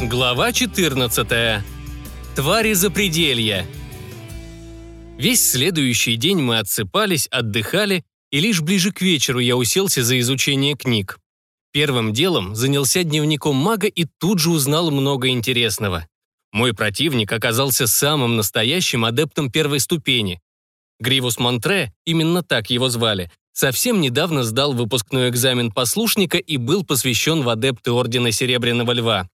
Глава 14. Твари запределья. Весь следующий день мы отсыпались, отдыхали, и лишь ближе к вечеру я уселся за изучение книг. Первым делом занялся дневником мага и тут же узнал много интересного. Мой противник оказался самым настоящим адептом первой ступени. Гривус Монтре, именно так его звали, совсем недавно сдал выпускной экзамен послушника и был посвящен в адепты Ордена Серебряного Льва.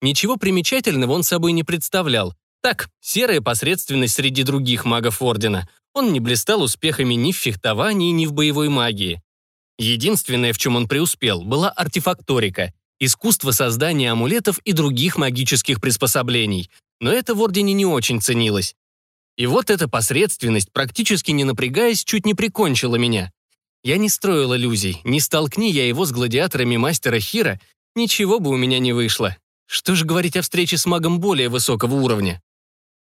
Ничего примечательного он собой не представлял. Так, серая посредственность среди других магов Ордена. Он не блистал успехами ни в фехтовании, ни в боевой магии. Единственное, в чем он преуспел, была артефакторика, искусство создания амулетов и других магических приспособлений. Но это в Ордене не очень ценилось. И вот эта посредственность, практически не напрягаясь, чуть не прикончила меня. Я не строил иллюзий, не столкни я его с гладиаторами мастера Хира, ничего бы у меня не вышло. Что же говорить о встрече с магом более высокого уровня?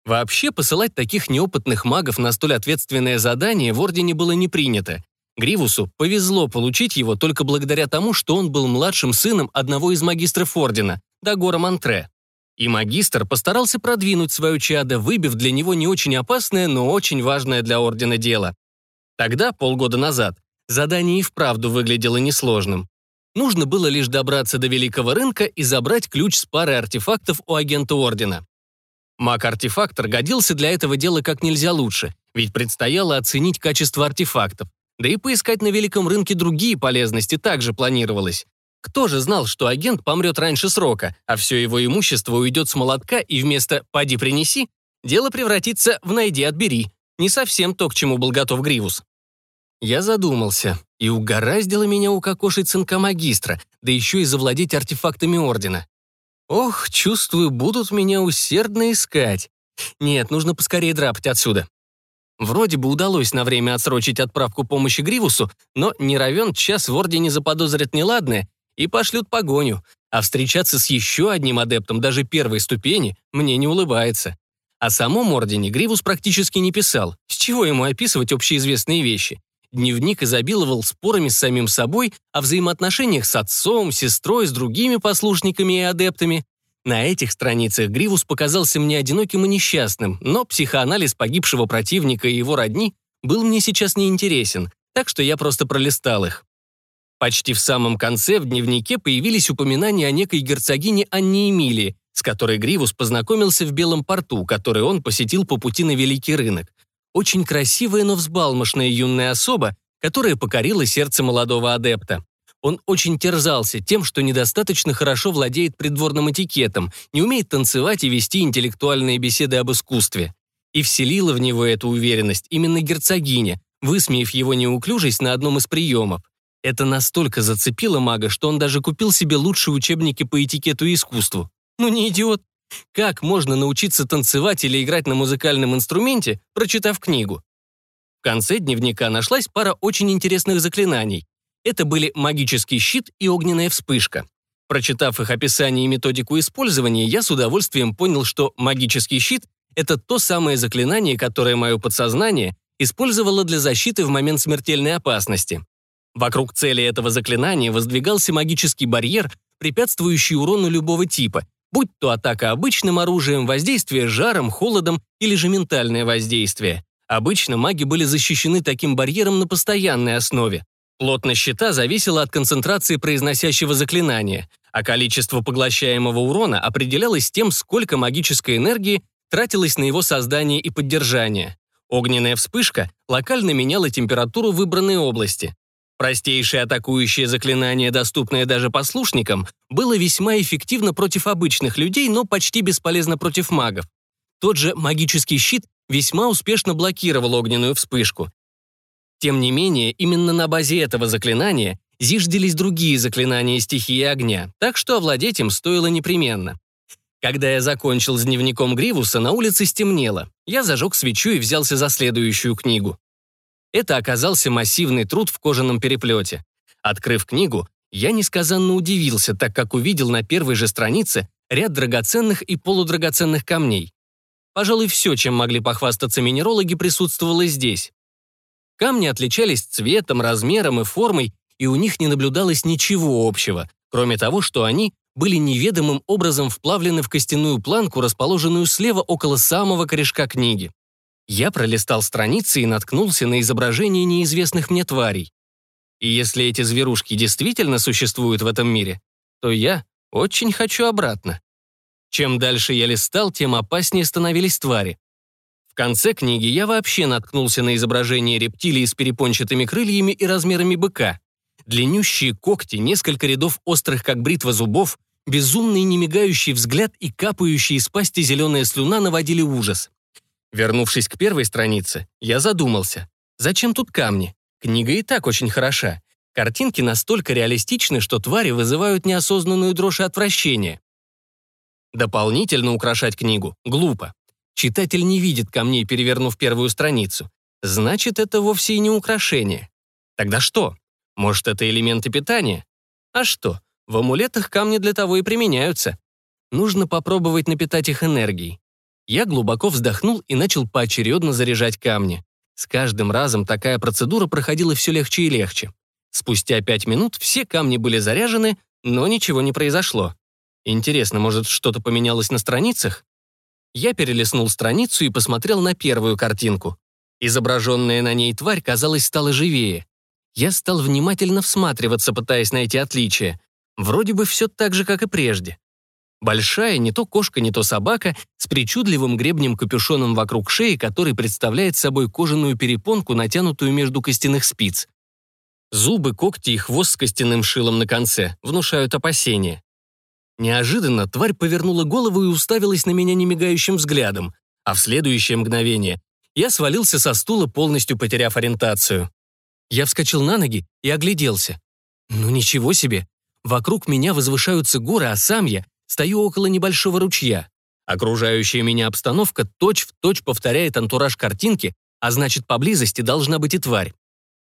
Вообще, посылать таких неопытных магов на столь ответственное задание в Ордене было не принято. Гривусу повезло получить его только благодаря тому, что он был младшим сыном одного из магистров Ордена, Дагора Мантре. И магистр постарался продвинуть свое чадо, выбив для него не очень опасное, но очень важное для Ордена дело. Тогда, полгода назад, задание и вправду выглядело несложным. Нужно было лишь добраться до Великого рынка и забрать ключ с парой артефактов у агента Ордена. Маг-артефактор годился для этого дела как нельзя лучше, ведь предстояло оценить качество артефактов, да и поискать на Великом рынке другие полезности также планировалось. Кто же знал, что агент помрет раньше срока, а все его имущество уйдет с молотка и вместо «поди принеси» дело превратится в «найди отбери». Не совсем то, к чему был готов Гривус. Я задумался, и угораздило меня укокошить сынка магистра, да еще и завладеть артефактами Ордена. Ох, чувствую, будут меня усердно искать. Нет, нужно поскорее драпать отсюда. Вроде бы удалось на время отсрочить отправку помощи Гривусу, но не равен час в Ордене заподозрят неладное и пошлют погоню, а встречаться с еще одним адептом даже первой ступени мне не улыбается. О самом Ордене Гривус практически не писал, с чего ему описывать общеизвестные вещи. Дневник изобиловал спорами с самим собой о взаимоотношениях с отцом, сестрой, с другими послушниками и адептами. На этих страницах Гривус показался мне одиноким и несчастным, но психоанализ погибшего противника и его родни был мне сейчас неинтересен, так что я просто пролистал их. Почти в самом конце в дневнике появились упоминания о некой герцогине Анне Эмилии, с которой Гривус познакомился в Белом порту, который он посетил по пути на Великий рынок очень красивая, но взбалмошная юная особа, которая покорила сердце молодого адепта. Он очень терзался тем, что недостаточно хорошо владеет придворным этикетом, не умеет танцевать и вести интеллектуальные беседы об искусстве. И вселила в него эту уверенность именно герцогиня, высмеяв его неуклюжесть на одном из приемов. Это настолько зацепило мага, что он даже купил себе лучшие учебники по этикету и искусству. Ну не идиот. Как можно научиться танцевать или играть на музыкальном инструменте, прочитав книгу? В конце дневника нашлась пара очень интересных заклинаний. Это были магический щит и огненная вспышка. Прочитав их описание и методику использования, я с удовольствием понял, что магический щит — это то самое заклинание, которое мое подсознание использовало для защиты в момент смертельной опасности. Вокруг цели этого заклинания воздвигался магический барьер, препятствующий урону любого типа, будь то атака обычным оружием, воздействие жаром, холодом или же ментальное воздействие. Обычно маги были защищены таким барьером на постоянной основе. Плотность щита зависела от концентрации произносящего заклинания, а количество поглощаемого урона определялось тем, сколько магической энергии тратилось на его создание и поддержание. Огненная вспышка локально меняла температуру выбранной области. Простейшее атакующее заклинание, доступное даже послушникам, было весьма эффективно против обычных людей, но почти бесполезно против магов. Тот же магический щит весьма успешно блокировал огненную вспышку. Тем не менее, именно на базе этого заклинания зиждились другие заклинания стихии огня, так что овладеть им стоило непременно. Когда я закончил с дневником Гривуса, на улице стемнело. Я зажег свечу и взялся за следующую книгу. Это оказался массивный труд в кожаном переплете. Открыв книгу, я несказанно удивился, так как увидел на первой же странице ряд драгоценных и полудрагоценных камней. Пожалуй, все, чем могли похвастаться минерологи, присутствовало здесь. Камни отличались цветом, размером и формой, и у них не наблюдалось ничего общего, кроме того, что они были неведомым образом вплавлены в костяную планку, расположенную слева около самого корешка книги. Я пролистал страницы и наткнулся на изображение неизвестных мне тварей. И если эти зверушки действительно существуют в этом мире, то я очень хочу обратно. Чем дальше я листал, тем опаснее становились твари. В конце книги я вообще наткнулся на изображение рептилии с перепончатыми крыльями и размерами быка. Длиннющие когти, несколько рядов острых, как бритва зубов, безумный немигающий взгляд и капающие из пасти зеленая слюна наводили ужас. Вернувшись к первой странице, я задумался. Зачем тут камни? Книга и так очень хороша. Картинки настолько реалистичны, что твари вызывают неосознанную дрожь и отвращение. Дополнительно украшать книгу глупо. Читатель не видит камней, перевернув первую страницу. Значит, это вовсе и не украшение. Тогда что? Может, это элементы питания? А что? В амулетах камни для того и применяются. Нужно попробовать напитать их энергией. Я глубоко вздохнул и начал поочередно заряжать камни. С каждым разом такая процедура проходила все легче и легче. Спустя пять минут все камни были заряжены, но ничего не произошло. Интересно, может, что-то поменялось на страницах? Я перелистнул страницу и посмотрел на первую картинку. Изображенная на ней тварь, казалось, стала живее. Я стал внимательно всматриваться, пытаясь найти отличия. Вроде бы все так же, как и прежде. Большая, не то кошка, не то собака, с причудливым гребнем-капюшоном вокруг шеи, который представляет собой кожаную перепонку, натянутую между костяных спиц. Зубы, когти и хвост с костяным шилом на конце внушают опасения. Неожиданно тварь повернула голову и уставилась на меня немигающим взглядом, а в следующее мгновение я свалился со стула, полностью потеряв ориентацию. Я вскочил на ноги и огляделся. Ну ничего себе! Вокруг меня возвышаются горы, а сам я Стою около небольшого ручья. Окружающая меня обстановка точь-в-точь точь повторяет антураж картинки, а значит, поблизости должна быть и тварь.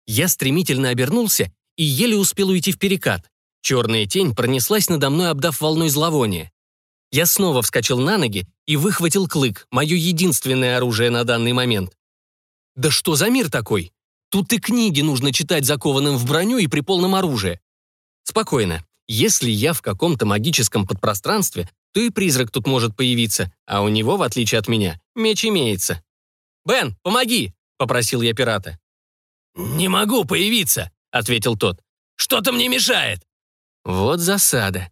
Я стремительно обернулся и еле успел уйти в перекат. Черная тень пронеслась надо мной, обдав волной зловония. Я снова вскочил на ноги и выхватил клык, мое единственное оружие на данный момент. Да что за мир такой? Тут и книги нужно читать закованным в броню и при полном оружии. Спокойно. Если я в каком-то магическом подпространстве, то и призрак тут может появиться, а у него, в отличие от меня, меч имеется. «Бен, помоги!» — попросил я пирата. «Не могу появиться», — ответил тот. «Что-то мне мешает». Вот засада.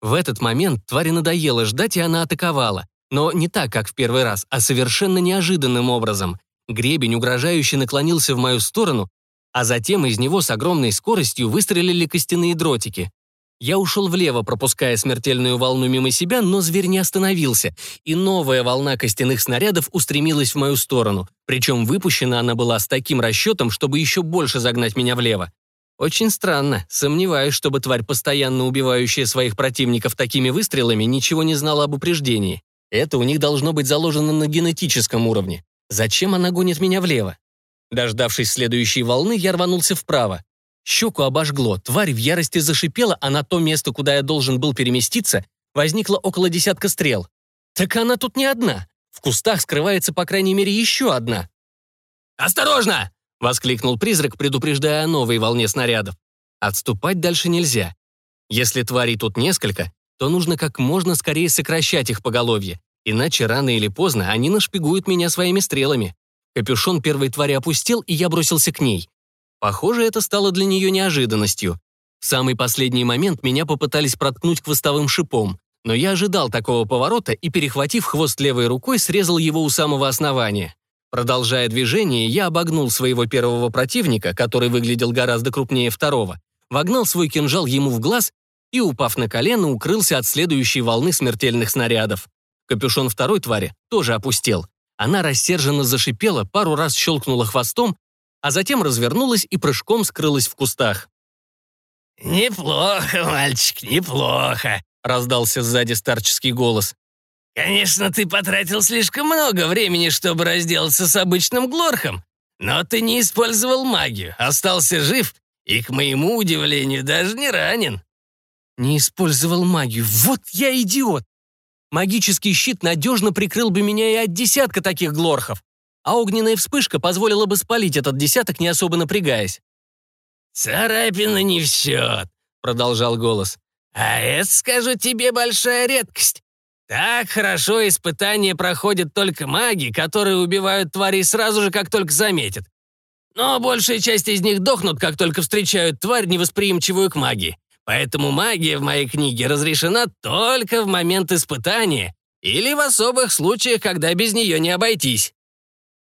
В этот момент твари надоело ждать, и она атаковала. Но не так, как в первый раз, а совершенно неожиданным образом. Гребень угрожающе наклонился в мою сторону, а затем из него с огромной скоростью выстрелили костяные дротики. Я ушел влево, пропуская смертельную волну мимо себя, но зверь не остановился, и новая волна костяных снарядов устремилась в мою сторону, причем выпущена она была с таким расчетом, чтобы еще больше загнать меня влево. Очень странно, сомневаюсь, чтобы тварь, постоянно убивающая своих противников такими выстрелами, ничего не знала об упреждении. Это у них должно быть заложено на генетическом уровне. Зачем она гонит меня влево? Дождавшись следующей волны, я рванулся вправо. Щеку обожгло, тварь в ярости зашипела, а на то место, куда я должен был переместиться, возникло около десятка стрел. Так она тут не одна. В кустах скрывается, по крайней мере, еще одна. «Осторожно!» — воскликнул призрак, предупреждая о новой волне снарядов. Отступать дальше нельзя. Если тварей тут несколько, то нужно как можно скорее сокращать их поголовье, иначе рано или поздно они нашпигуют меня своими стрелами. Капюшон первой твари опустил, и я бросился к ней. Похоже, это стало для нее неожиданностью. В самый последний момент меня попытались проткнуть хвостовым шипом, но я ожидал такого поворота и, перехватив хвост левой рукой, срезал его у самого основания. Продолжая движение, я обогнул своего первого противника, который выглядел гораздо крупнее второго, вогнал свой кинжал ему в глаз и, упав на колено, укрылся от следующей волны смертельных снарядов. Капюшон второй твари тоже опустел. Она рассерженно зашипела, пару раз щелкнула хвостом, а затем развернулась и прыжком скрылась в кустах. «Неплохо, мальчик, неплохо», — раздался сзади старческий голос. «Конечно, ты потратил слишком много времени, чтобы разделаться с обычным глорхом, но ты не использовал магию, остался жив и, к моему удивлению, даже не ранен». «Не использовал магию, вот я идиот! Магический щит надежно прикрыл бы меня и от десятка таких глорхов а огненная вспышка позволила бы спалить этот десяток, не особо напрягаясь. «Царапина не в счет», — продолжал голос. А это, скажу тебе, большая редкость. Так хорошо испытания проходят только маги, которые убивают тварей сразу же, как только заметят. Но большая часть из них дохнут, как только встречают тварь, невосприимчивую к магии. Поэтому магия в моей книге разрешена только в момент испытания или в особых случаях, когда без нее не обойтись.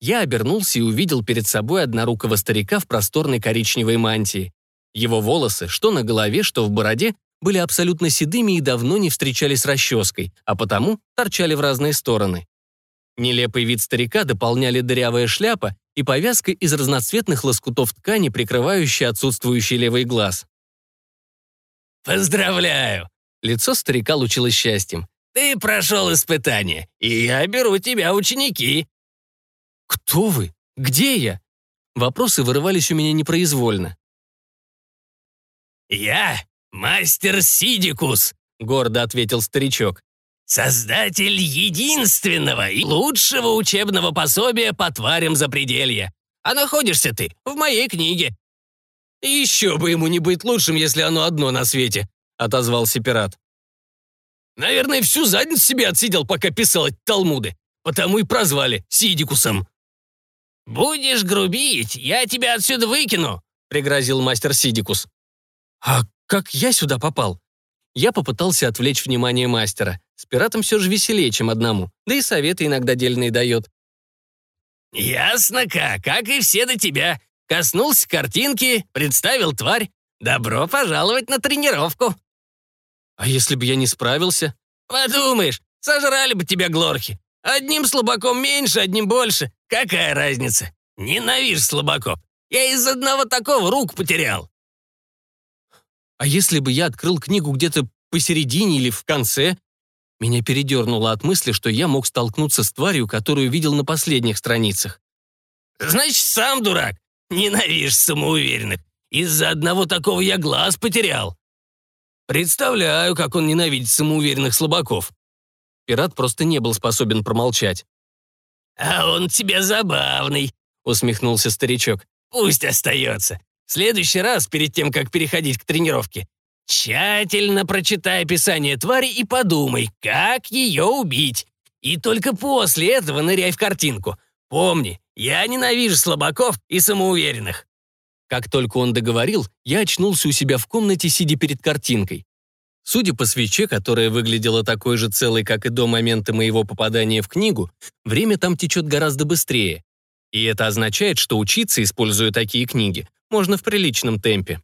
Я обернулся и увидел перед собой однорукого старика в просторной коричневой мантии. Его волосы, что на голове, что в бороде, были абсолютно седыми и давно не встречались расческой, а потому торчали в разные стороны. Нелепый вид старика дополняли дырявая шляпа и повязка из разноцветных лоскутов ткани, прикрывающая отсутствующий левый глаз. «Поздравляю!» Лицо старика лучилось счастьем. «Ты прошел испытание, и я беру тебя ученики». «Кто вы? Где я?» Вопросы вырывались у меня непроизвольно. «Я мастер Сидикус», — гордо ответил старичок. «Создатель единственного и лучшего учебного пособия по тварям запределья. А находишься ты в моей книге». «Еще бы ему не быть лучшим, если оно одно на свете», — отозвался пират. «Наверное, всю задницу себе отсидел, пока писал эти талмуды. Потому и прозвали Сидикусом». «Будешь грубить, я тебя отсюда выкину», — пригрозил мастер Сидикус. «А как я сюда попал?» Я попытался отвлечь внимание мастера. С пиратом все же веселее, чем одному. Да и советы иногда дельные дает. «Ясно как, как и все до тебя. Коснулся картинки, представил тварь. Добро пожаловать на тренировку». «А если бы я не справился?» «Подумаешь, сожрали бы тебя глорхи. Одним слабаком меньше, одним больше. Какая разница? Ненавижу слабаков. Я из одного такого рук потерял». А если бы я открыл книгу где-то посередине или в конце? Меня передернуло от мысли, что я мог столкнуться с тварью, которую видел на последних страницах. «Значит, сам дурак. Ненавидишь самоуверенных. Из-за одного такого я глаз потерял». Представляю, как он ненавидит самоуверенных слабаков. Пират просто не был способен промолчать. «А он тебе забавный», — усмехнулся старичок. «Пусть остается. В следующий раз, перед тем, как переходить к тренировке, тщательно прочитай описание твари и подумай, как ее убить. И только после этого ныряй в картинку. Помни, я ненавижу слабаков и самоуверенных». Как только он договорил, я очнулся у себя в комнате, сидя перед картинкой. Судя по свече, которая выглядела такой же целой, как и до момента моего попадания в книгу, время там течет гораздо быстрее. И это означает, что учиться, используя такие книги, можно в приличном темпе.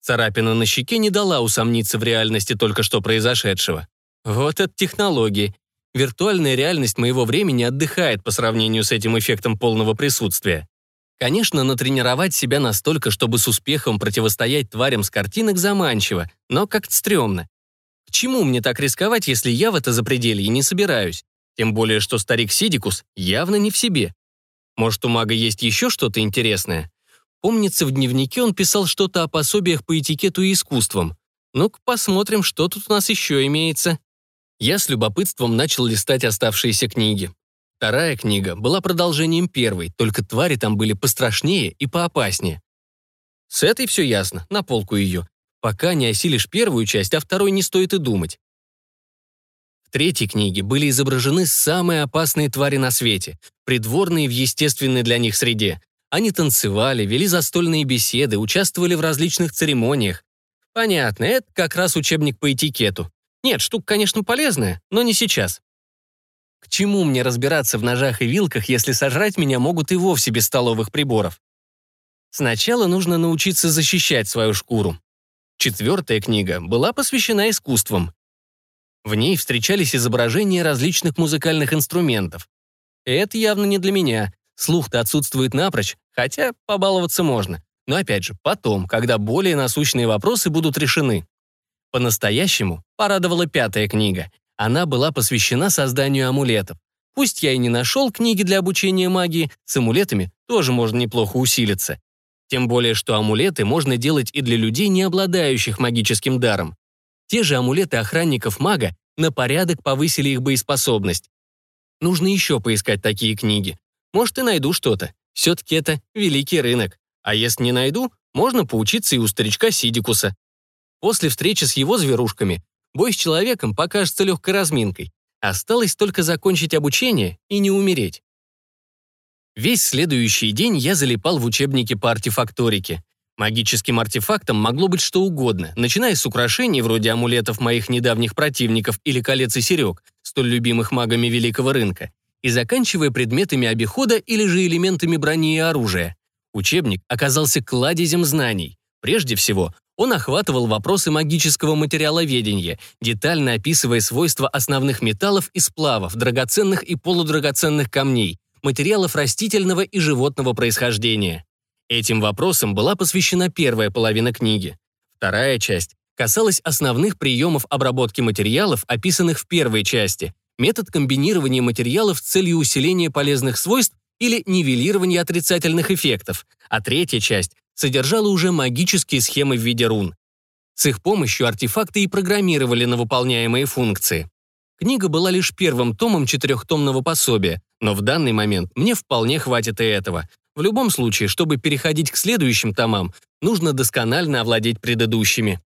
Царапина на щеке не дала усомниться в реальности только что произошедшего. Вот это технологии. Виртуальная реальность моего времени отдыхает по сравнению с этим эффектом полного присутствия. Конечно, натренировать себя настолько, чтобы с успехом противостоять тварям с картинок заманчиво, но как-то стрёмно. К чему мне так рисковать, если я в это запределье не собираюсь? Тем более, что старик Сидикус явно не в себе. Может, у мага есть еще что-то интересное? Помнится, в дневнике он писал что-то о пособиях по этикету и искусствам. Ну-ка, посмотрим, что тут у нас еще имеется. Я с любопытством начал листать оставшиеся книги. Вторая книга была продолжением первой, только твари там были пострашнее и поопаснее. С этой все ясно, на полку ее. Пока не осилишь первую часть, а второй не стоит и думать. В третьей книге были изображены самые опасные твари на свете, придворные в естественной для них среде. Они танцевали, вели застольные беседы, участвовали в различных церемониях. Понятно, это как раз учебник по этикету. Нет, штука, конечно, полезная, но не сейчас. К чему мне разбираться в ножах и вилках, если сожрать меня могут и вовсе без столовых приборов? Сначала нужно научиться защищать свою шкуру. Четвертая книга была посвящена искусствам. В ней встречались изображения различных музыкальных инструментов. Это явно не для меня, Слух-то отсутствует напрочь, хотя побаловаться можно. Но опять же, потом, когда более насущные вопросы будут решены. По-настоящему порадовала пятая книга. Она была посвящена созданию амулетов. Пусть я и не нашел книги для обучения магии, с амулетами тоже можно неплохо усилиться. Тем более, что амулеты можно делать и для людей, не обладающих магическим даром. Те же амулеты охранников мага на порядок повысили их боеспособность. Нужно еще поискать такие книги. Может, и найду что-то. Все-таки это великий рынок. А если не найду, можно поучиться и у старичка Сидикуса. После встречи с его зверушками бой с человеком покажется легкой разминкой. Осталось только закончить обучение и не умереть. Весь следующий день я залипал в учебнике по артефакторике. Магическим артефактом могло быть что угодно, начиная с украшений вроде амулетов моих недавних противников или колец и серег, столь любимых магами Великого рынка, и заканчивая предметами обихода или же элементами брони и оружия. Учебник оказался кладезем знаний. Прежде всего, он охватывал вопросы магического материаловедения, детально описывая свойства основных металлов и сплавов, драгоценных и полудрагоценных камней, материалов растительного и животного происхождения. Этим вопросам была посвящена первая половина книги. Вторая часть касалась основных приемов обработки материалов, описанных в первой части, метод комбинирования материалов с целью усиления полезных свойств или нивелирования отрицательных эффектов, а третья часть содержала уже магические схемы в виде рун. С их помощью артефакты и программировали на выполняемые функции. Книга была лишь первым томом четырехтомного пособия, но в данный момент мне вполне хватит и этого. В любом случае, чтобы переходить к следующим томам, нужно досконально овладеть предыдущими.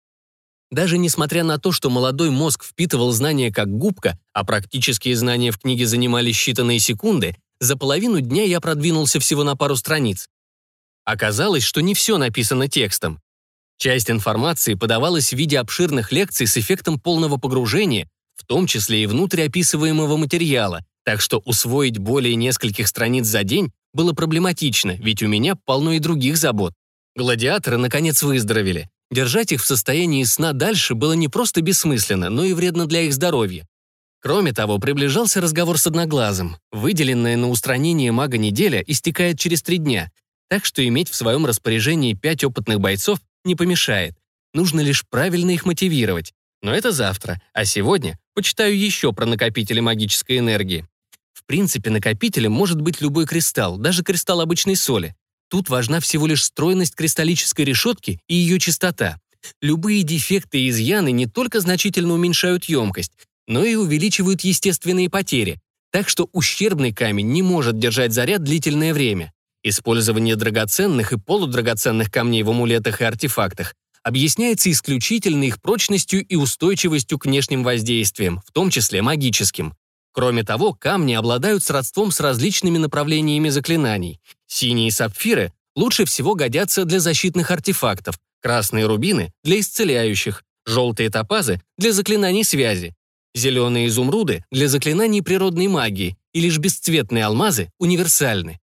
Даже несмотря на то, что молодой мозг впитывал знания как губка, а практические знания в книге занимали считанные секунды, за половину дня я продвинулся всего на пару страниц. Оказалось, что не все написано текстом. Часть информации подавалась в виде обширных лекций с эффектом полного погружения, в том числе и внутрь описываемого материала, так что усвоить более нескольких страниц за день было проблематично, ведь у меня полно и других забот. Гладиаторы, наконец, выздоровели. Держать их в состоянии сна дальше было не просто бессмысленно, но и вредно для их здоровья. Кроме того, приближался разговор с Одноглазым. Выделенная на устранение мага неделя истекает через три дня, так что иметь в своем распоряжении пять опытных бойцов не помешает. Нужно лишь правильно их мотивировать. Но это завтра, а сегодня почитаю еще про накопители магической энергии. В принципе, накопителем может быть любой кристалл, даже кристалл обычной соли. Тут важна всего лишь стройность кристаллической решетки и ее чистота. Любые дефекты и изъяны не только значительно уменьшают емкость, но и увеличивают естественные потери, так что ущербный камень не может держать заряд длительное время. Использование драгоценных и полудрагоценных камней в амулетах и артефактах объясняется исключительно их прочностью и устойчивостью к внешним воздействиям, в том числе магическим. Кроме того, камни обладают сродством с различными направлениями заклинаний. Синие сапфиры лучше всего годятся для защитных артефактов, красные рубины — для исцеляющих, желтые топазы — для заклинаний связи, зеленые изумруды — для заклинаний природной магии, и лишь бесцветные алмазы универсальны.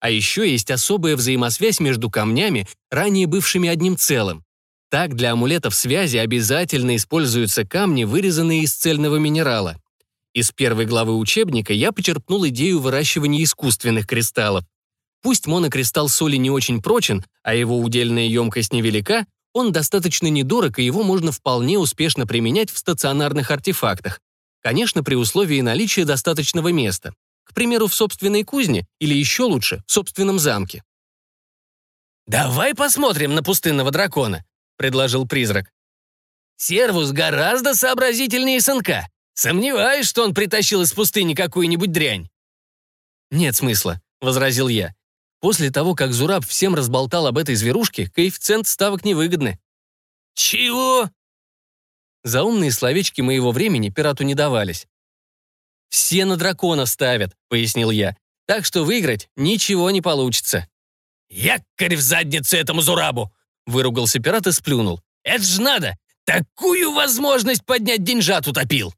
А еще есть особая взаимосвязь между камнями, ранее бывшими одним целым. Так, для амулетов связи обязательно используются камни, вырезанные из цельного минерала. Из первой главы учебника я почерпнул идею выращивания искусственных кристаллов. Пусть монокристалл соли не очень прочен, а его удельная емкость невелика, он достаточно недорог, и его можно вполне успешно применять в стационарных артефактах. Конечно, при условии наличия достаточного места. К примеру, в собственной кузне или еще лучше, в собственном замке. «Давай посмотрим на пустынного дракона», — предложил призрак. «Сервус гораздо сообразительнее сынка. Сомневаюсь, что он притащил из пустыни какую-нибудь дрянь». «Нет смысла», — возразил я. «После того, как Зураб всем разболтал об этой зверушке, коэффициент ставок невыгодны». «Чего?» Заумные словечки моего времени пирату не давались. «Все на дракона ставят», — пояснил я. «Так что выиграть ничего не получится». «Якорь в задницу этому Зурабу!» — выругался пират и сплюнул. «Это ж надо! Такую возможность поднять деньжат утопил!»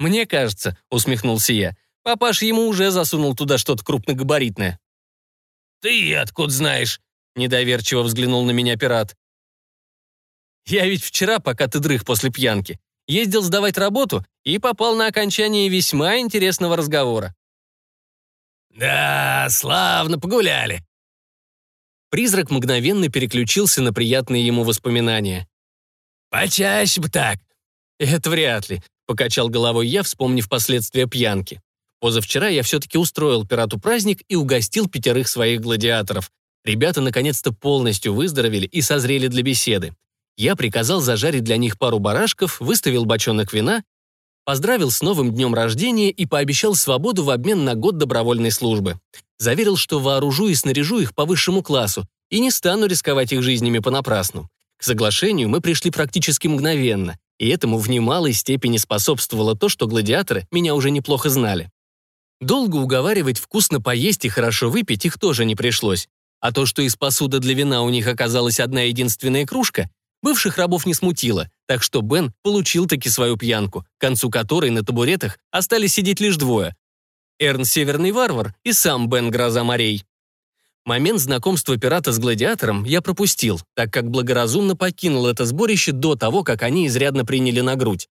«Мне кажется», — усмехнулся я, «папаш ему уже засунул туда что-то крупногабаритное». «Ты откуда знаешь?» — недоверчиво взглянул на меня пират. «Я ведь вчера, пока ты дрых после пьянки, ездил сдавать работу и попал на окончание весьма интересного разговора. «Да, славно погуляли». Призрак мгновенно переключился на приятные ему воспоминания. «Почаще бы так». «Это вряд ли», — покачал головой я, вспомнив последствия пьянки. Позавчера я все-таки устроил пирату праздник и угостил пятерых своих гладиаторов. Ребята наконец-то полностью выздоровели и созрели для беседы. Я приказал зажарить для них пару барашков, выставил бочонок вина, поздравил с новым днем рождения и пообещал свободу в обмен на год добровольной службы. Заверил, что вооружу и снаряжу их по высшему классу и не стану рисковать их жизнями понапрасну. К соглашению мы пришли практически мгновенно. И этому в немалой степени способствовало то, что гладиаторы меня уже неплохо знали. Долго уговаривать вкусно поесть и хорошо выпить их тоже не пришлось. А то, что из посуды для вина у них оказалась одна единственная кружка, бывших рабов не смутило, так что Бен получил таки свою пьянку, к концу которой на табуретах остались сидеть лишь двое. Эрн Северный Варвар и сам Бен Гроза морей. Момент знакомства пирата с гладиатором я пропустил, так как благоразумно покинул это сборище до того, как они изрядно приняли на грудь.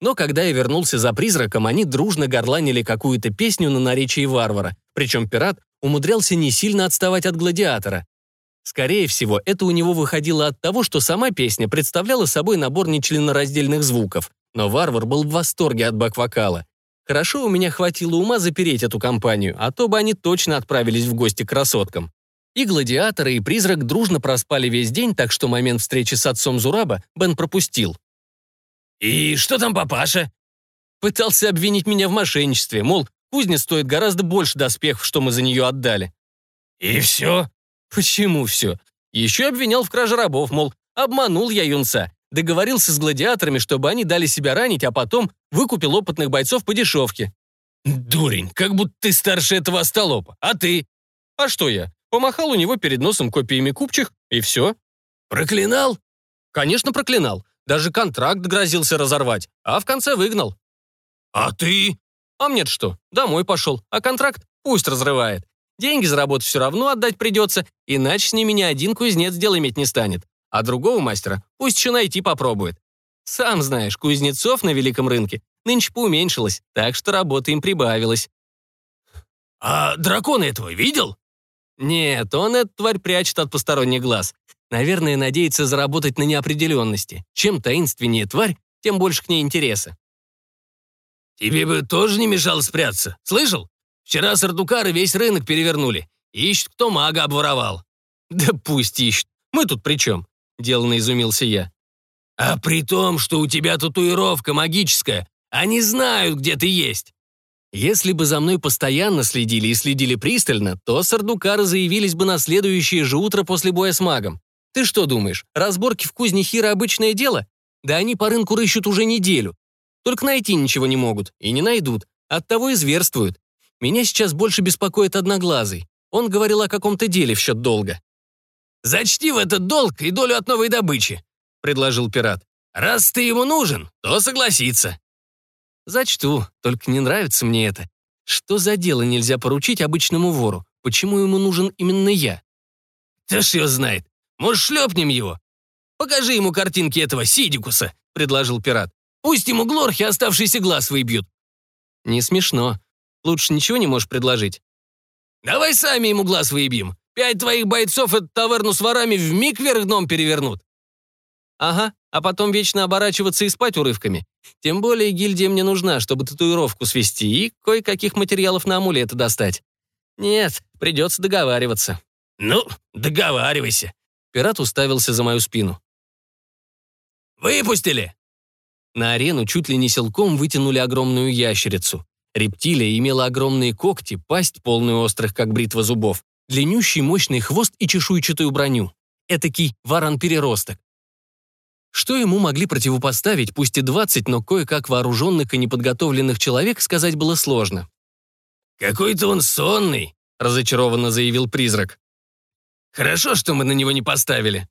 Но когда я вернулся за призраком, они дружно горланили какую-то песню на наречии варвара, причем пират умудрялся не сильно отставать от гладиатора. Скорее всего, это у него выходило от того, что сама песня представляла собой набор нечленораздельных звуков, но варвар был в восторге от бэк-вокала. Хорошо у меня хватило ума запереть эту компанию, а то бы они точно отправились в гости к красоткам. И гладиаторы, и призрак дружно проспали весь день, так что момент встречи с отцом Зураба Бен пропустил. «И что там папаша?» Пытался обвинить меня в мошенничестве, мол, кузня стоит гораздо больше доспехов, что мы за нее отдали. «И все?» Почему все? Еще обвинял в краже рабов, мол, обманул я юнца. Договорился с гладиаторами, чтобы они дали себя ранить, а потом выкупил опытных бойцов по дешевке. «Дурень, как будто ты старше этого остолопа. А ты?» «А что я? Помахал у него перед носом копиями купчих, и все». «Проклинал?» «Конечно, проклинал. Даже контракт грозился разорвать, а в конце выгнал». «А ты?» «А мне что? Домой пошел, а контракт пусть разрывает. Деньги за работу все равно отдать придется, иначе с ними ни один кузнец дел иметь не станет. А другого мастера пусть еще найти попробует. Сам знаешь, кузнецов на великом рынке нынче поуменьшилось, так что работы им прибавилось. «А дракона этого видел?» «Нет, он эту тварь прячет от посторонних глаз. Наверное, надеется заработать на неопределенности. Чем таинственнее тварь, тем больше к ней интереса». «Тебе бы тоже не мешало спрятаться, слышал? Вчера сардукары весь рынок перевернули. Ищут, кто мага обворовал». «Да пусть ищут. Мы тут при чем?» — деланно изумился я. «А при том, что у тебя татуировка магическая, они знают, где ты есть». Если бы за мной постоянно следили и следили пристально, то сардукары заявились бы на следующее же утро после боя с магом. Ты что думаешь, разборки в кузне Хира обычное дело? Да они по рынку рыщут уже неделю. Только найти ничего не могут и не найдут. Оттого и зверствуют. Меня сейчас больше беспокоит Одноглазый. Он говорил о каком-то деле в счет долга. «Зачти в этот долг и долю от новой добычи», — предложил пират. «Раз ты ему нужен, то согласится». «Зачту, только не нравится мне это. Что за дело нельзя поручить обычному вору? Почему ему нужен именно я?» «Да ж его знает. Может, шлепнем его? Покажи ему картинки этого Сидикуса», — предложил пират. «Пусть ему глорхи оставшийся глаз выбьют». «Не смешно. Лучше ничего не можешь предложить?» «Давай сами ему глаз выебим. Пять твоих бойцов эту таверну с ворами вмиг вверх дном перевернут». «Ага, а потом вечно оборачиваться и спать урывками. Тем более гильдия мне нужна, чтобы татуировку свести и кое-каких материалов на амулеты достать. Нет, придется договариваться». «Ну, договаривайся». Пират уставился за мою спину. «Выпустили!» На арену чуть ли не силком вытянули огромную ящерицу. Рептилия имела огромные когти, пасть, полную острых, как бритва зубов, длиннющий мощный хвост и чешуйчатую броню. Этакий варан-переросток. Что ему могли противопоставить, пусть и 20, но кое-как вооруженных и неподготовленных человек, сказать было сложно. «Какой-то он сонный», — разочарованно заявил призрак. «Хорошо, что мы на него не поставили».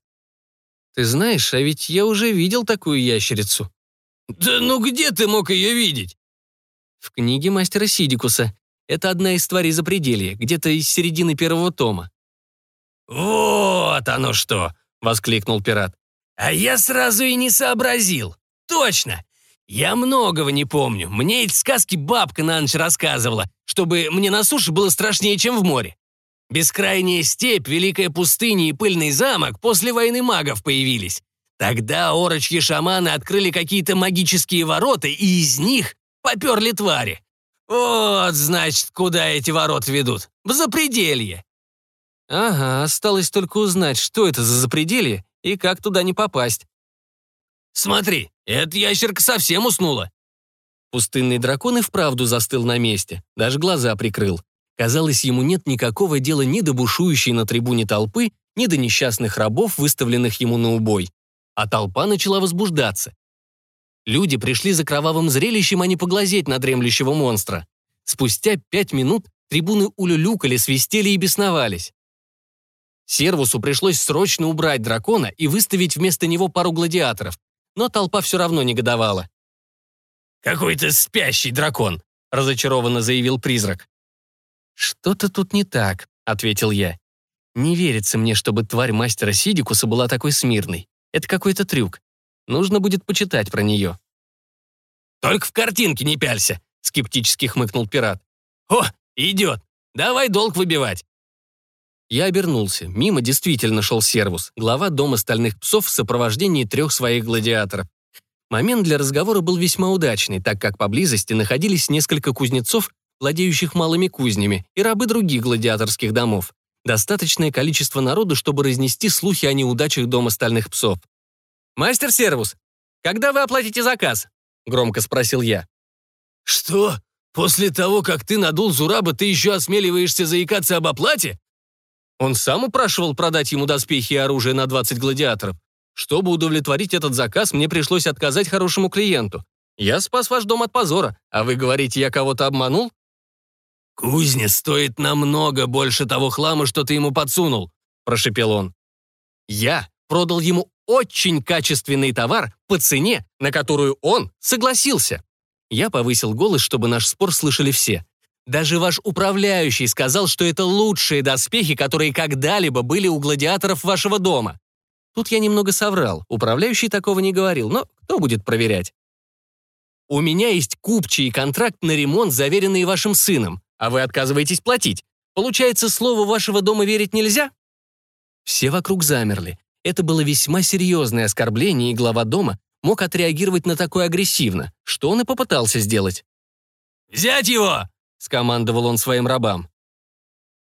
«Ты знаешь, а ведь я уже видел такую ящерицу». «Да ну где ты мог ее видеть?» В книге мастера Сидикуса. Это одна из тварей запределья, где-то из середины первого тома. «Вот оно что!» — воскликнул пират. «А я сразу и не сообразил. Точно! Я многого не помню. Мне эти сказки бабка на ночь рассказывала, чтобы мне на суше было страшнее, чем в море. Бескрайняя степь, великая пустыня и пыльный замок после войны магов появились. Тогда орочьи шаманы открыли какие-то магические ворота, и из них Поперли твари. Вот, значит, куда эти ворот ведут. В запределье. Ага, осталось только узнать, что это за запределье и как туда не попасть. Смотри, эта ящерка совсем уснула. Пустынный дракон и вправду застыл на месте, даже глаза прикрыл. Казалось, ему нет никакого дела ни до бушующей на трибуне толпы, ни до несчастных рабов, выставленных ему на убой. А толпа начала возбуждаться. Люди пришли за кровавым зрелищем, а не поглазеть на дремлющего монстра. Спустя пять минут трибуны улюлюкали, свистели и бесновались. Сервусу пришлось срочно убрать дракона и выставить вместо него пару гладиаторов, но толпа все равно негодовала. «Какой-то спящий дракон», — разочарованно заявил призрак. «Что-то тут не так», — ответил я. «Не верится мне, чтобы тварь мастера Сидикуса была такой смирной. Это какой-то трюк. Нужно будет почитать про нее». «Только в картинке не пялься», — скептически хмыкнул пират. «О, идет! Давай долг выбивать!» Я обернулся. Мимо действительно шел сервус, глава дома стальных псов в сопровождении трех своих гладиаторов. Момент для разговора был весьма удачный, так как поблизости находились несколько кузнецов, владеющих малыми кузнями, и рабы других гладиаторских домов. Достаточное количество народу, чтобы разнести слухи о неудачах дома стальных псов. «Мастер Сервус, когда вы оплатите заказ?» — громко спросил я. «Что? После того, как ты надул Зураба, ты еще осмеливаешься заикаться об оплате?» Он сам упрашивал продать ему доспехи и оружие на 20 гладиаторов. Чтобы удовлетворить этот заказ, мне пришлось отказать хорошему клиенту. Я спас ваш дом от позора, а вы говорите, я кого-то обманул? «Кузня стоит намного больше того хлама, что ты ему подсунул», – прошепел он. «Я продал ему очень качественный товар по цене, на которую он согласился». Я повысил голос, чтобы наш спор слышали все. Даже ваш управляющий сказал, что это лучшие доспехи, которые когда-либо были у гладиаторов вашего дома. Тут я немного соврал, управляющий такого не говорил, но кто будет проверять? У меня есть купчий контракт на ремонт, заверенный вашим сыном, а вы отказываетесь платить. Получается, слову вашего дома верить нельзя? Все вокруг замерли. Это было весьма серьезное оскорбление, и глава дома мог отреагировать на такое агрессивно, что он и попытался сделать. «Взять его!» скомандовал он своим рабам.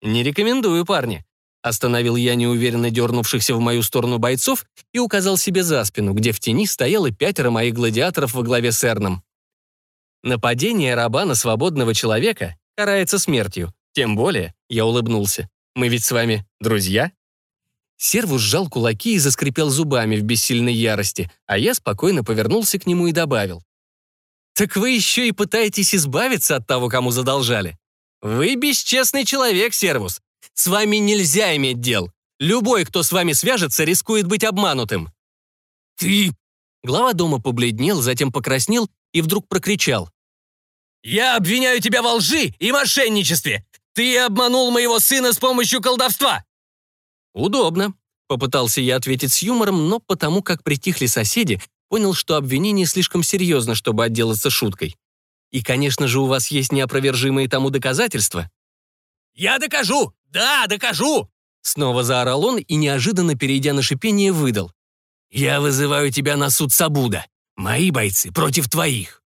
«Не рекомендую, парни», — остановил я неуверенно дернувшихся в мою сторону бойцов и указал себе за спину, где в тени стояло пятеро моих гладиаторов во главе с Эрном. Нападение раба на свободного человека карается смертью. Тем более, я улыбнулся, мы ведь с вами друзья. Сервус сжал кулаки и заскрипел зубами в бессильной ярости, а я спокойно повернулся к нему и добавил. Так вы еще и пытаетесь избавиться от того, кому задолжали. Вы бесчестный человек, Сервус. С вами нельзя иметь дел. Любой, кто с вами свяжется, рискует быть обманутым. Ты... Глава дома побледнел, затем покраснел и вдруг прокричал. «Я обвиняю тебя во лжи и мошенничестве! Ты обманул моего сына с помощью колдовства!» «Удобно», — попытался я ответить с юмором, но потому как притихли соседи, понял, что обвинение слишком серьезно, чтобы отделаться шуткой. И, конечно же, у вас есть неопровержимые тому доказательства. «Я докажу! Да, докажу!» Снова заорал он и, неожиданно перейдя на шипение, выдал. «Я вызываю тебя на суд Сабуда. Мои бойцы против твоих».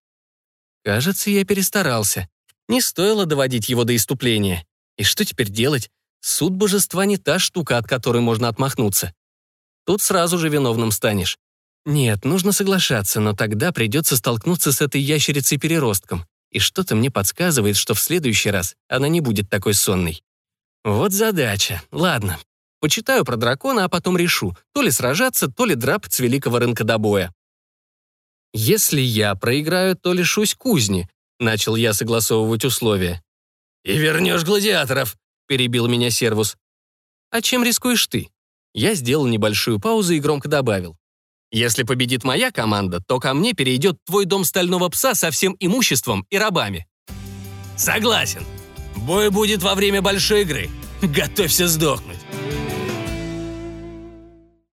Кажется, я перестарался. Не стоило доводить его до иступления. И что теперь делать? Суд божества не та штука, от которой можно отмахнуться. Тут сразу же виновным станешь. Нет, нужно соглашаться, но тогда придется столкнуться с этой ящерицей-переростком. И что-то мне подсказывает, что в следующий раз она не будет такой сонной. Вот задача. Ладно, почитаю про дракона, а потом решу, то ли сражаться, то ли драпать великого рынка до боя. Если я проиграю, то лишусь кузни, начал я согласовывать условия. «И вернешь гладиаторов», — перебил меня Сервус. «А чем рискуешь ты?» Я сделал небольшую паузу и громко добавил. Если победит моя команда, то ко мне перейдет твой дом стального пса со всем имуществом и рабами». «Согласен. Бой будет во время большой игры. Готовься сдохнуть».